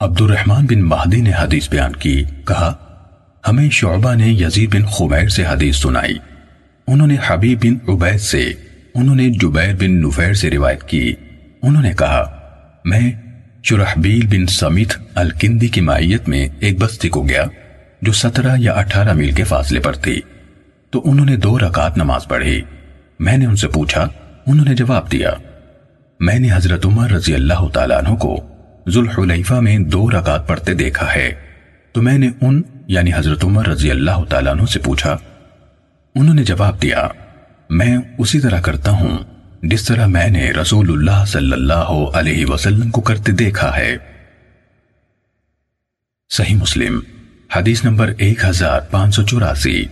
عبد الرحمن بن مہدی نے حدیث بیان کی، کہا، ہمیں شعبہ نے یزید بن خمیر سے حدیث سنائی۔ انہوں نے حبیب بن عبید سے، انہوں نے جبیر بن نفیر سے روایت کی۔ انہوں نے کہا، میں شرحبیل بن سمیت الکندی کی مائیت میں ایک بستی کو گیا، جو سترہ یا اٹھارہ میل کے فاصلے پر تھی۔ تو انہوں نے دو رکعت نماز پڑھی۔ میں نے ان سے پوچھا، انہوں نے جواب دیا، میں نے حضرت عمر رضی اللہ تعالیٰ عنہ کو ذوالحلیفہ میں دو رکعت پڑھتے دیکھا ہے۔ تو میں نے ان یعنی حضرت عمر رضی اللہ تعالیٰ عنہ سے پوچھا، انہوں نے جواب دیا، میں اسی طرح کرتا ہوں، جس طرح میں نے رسول اللہ صلی اللہ علیہ وسلم کو کرتے دیکھا ہے۔ صحیح مسلم، حدیث نمبر ایک ہزار پانچ سو چوراسی۔